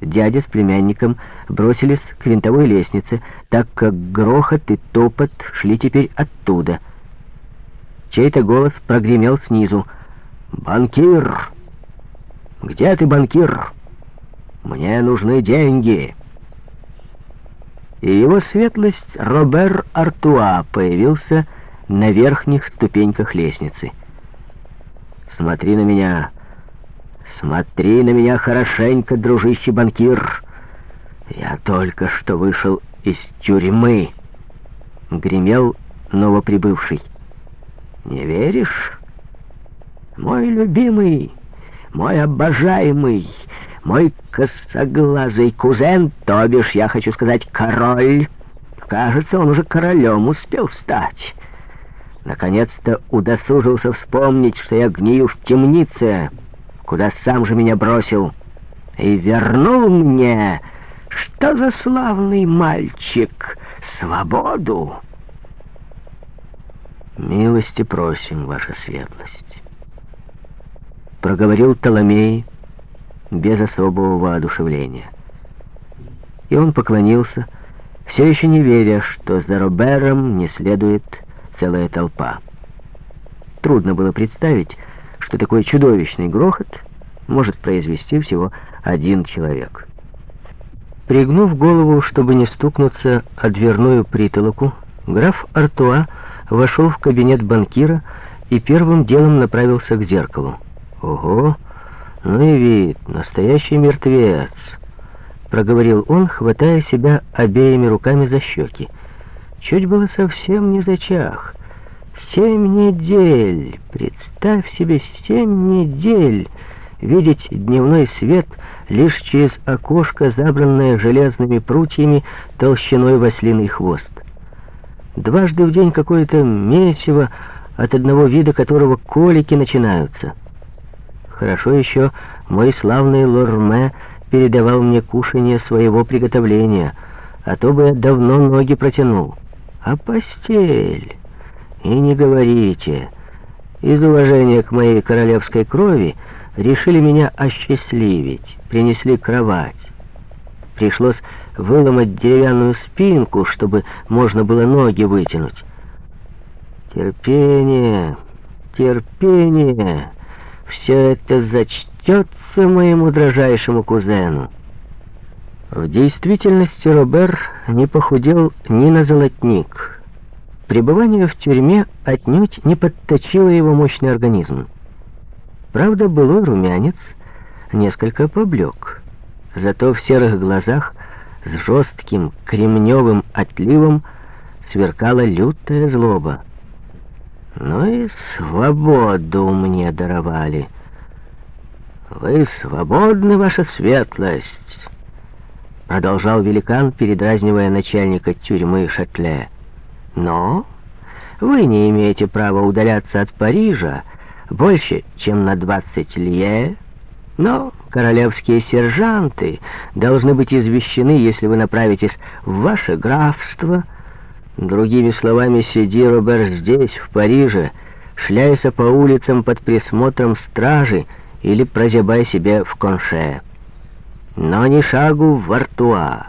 Дядя с племянником бросились к винтовой лестнице, так как грохот и топот шли теперь оттуда. Чей-то голос прогремел снизу. «Банкир! Где ты, банкир? Мне нужны деньги!» И его светлость Робер Артуа появился на верхних ступеньках лестницы. «Смотри на меня!» «Смотри на меня хорошенько, дружище банкир. Я только что вышел из тюрьмы», — гремел новоприбывший. «Не веришь? Мой любимый, мой обожаемый, мой косоглазый кузен, то бишь, я хочу сказать, король, кажется, он уже королем успел стать». Наконец-то удосужился вспомнить, что я гнию в темнице, — куда сам же меня бросил, и вернул мне, что за славный мальчик, свободу. «Милости просим, ваша светлость», — проговорил Толомей без особого воодушевления. И он поклонился, все еще не веря, что за Робером не следует целая толпа. Трудно было представить, что такой чудовищный грохот может произвести всего один человек. Пригнув голову, чтобы не стукнуться о дверную притолоку, граф Артуа вошел в кабинет банкира и первым делом направился к зеркалу. «Ого! Ну и вид, настоящий мертвец!» — проговорил он, хватая себя обеими руками за щеки. Чуть было совсем не зачах. Семь недель! Представь себе, семь недель! Видеть дневной свет лишь через окошко, забранное железными прутьями толщиной в ослиный хвост. Дважды в день какое-то месиво, от одного вида которого колики начинаются. Хорошо еще мой славный Лорме передавал мне кушанье своего приготовления, а то бы я давно ноги протянул. А постель... И не говорите. Из уважения к моей королевской крови решили меня осчастливить, принесли кровать. Пришлось выломать деревянную спинку, чтобы можно было ноги вытянуть. Терпение, терпение, все это зачтется моему дрожайшему кузену. В действительности Робер не похудел ни на золотник — Пребывание в тюрьме отнюдь не подточило его мощный организм. Правда, былой румянец несколько поблек. Зато в серых глазах с жестким кремневым отливом сверкала лютая злоба. Ну и свободу мне даровали. «Вы свободны, ваша светлость!» Продолжал великан, передразнивая начальника тюрьмы Шатле. Но вы не имеете права удаляться от Парижа больше, чем на 20 лье. Но королевские сержанты должны быть извещены, если вы направитесь в ваше графство. Другими словами, сиди, Робер, здесь, в Париже, шляйся по улицам под присмотром стражи или прозябай себе в конше. Но ни шагу в Артуа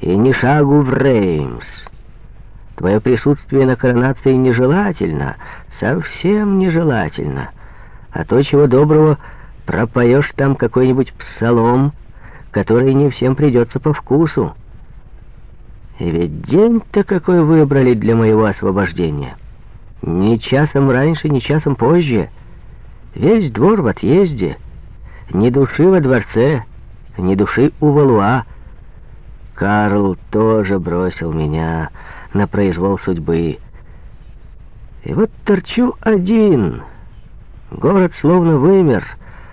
и ни шагу в Реймс. Твое присутствие на коронации нежелательно, совсем нежелательно. А то, чего доброго, пропоешь там какой-нибудь псалом, который не всем придется по вкусу. И ведь день-то какой выбрали для моего освобождения. Ни часом раньше, ни часом позже. Весь двор в отъезде. Ни души во дворце, ни души у Валуа. Карл тоже бросил меня на произвол судьбы. И вот торчу один. Город словно вымер,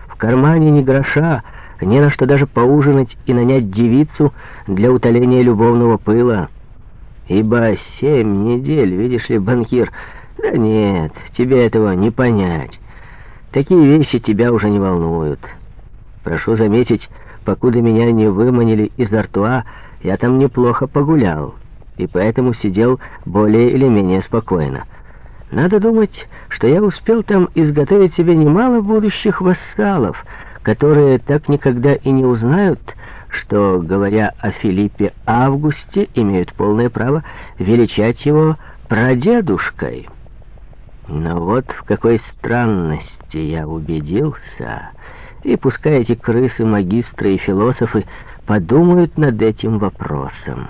в кармане ни гроша, не на что даже поужинать и нанять девицу для утоления любовного пыла. Ибо семь недель, видишь ли, банкир... Да нет, тебе этого не понять. Такие вещи тебя уже не волнуют. Прошу заметить, покуда меня не выманили из Артуа, я там неплохо погулял и поэтому сидел более или менее спокойно. Надо думать, что я успел там изготовить себе немало будущих вассалов, которые так никогда и не узнают, что, говоря о Филиппе Августе, имеют полное право величать его прадедушкой. Но вот в какой странности я убедился, и пускай эти крысы, магистры и философы подумают над этим вопросом.